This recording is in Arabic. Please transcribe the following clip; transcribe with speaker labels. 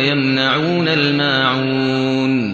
Speaker 1: ويمنعون الماعون.